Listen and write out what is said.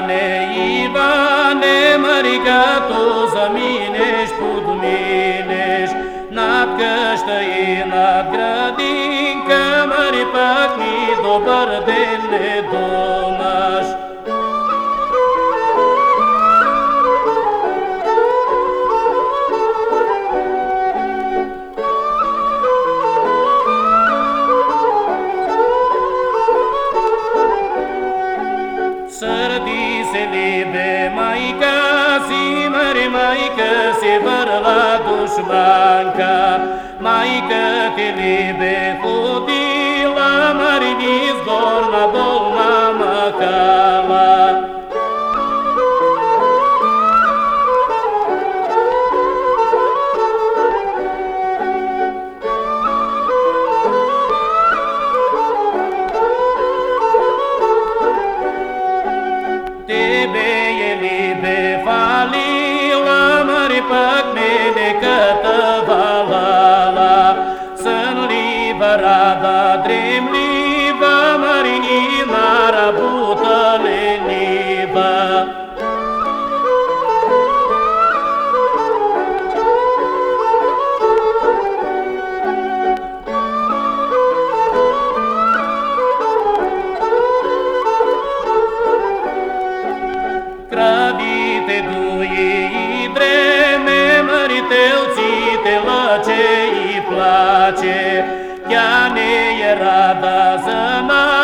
Ne iva, ne marika, të zaminesh, të dominesh Nga të kështë e nga të kratin, kamari pak një dobarët e në Mari Maike, sie war la Duschmanka, Maike, die Liebe, Pak raci, ja nie rada zna.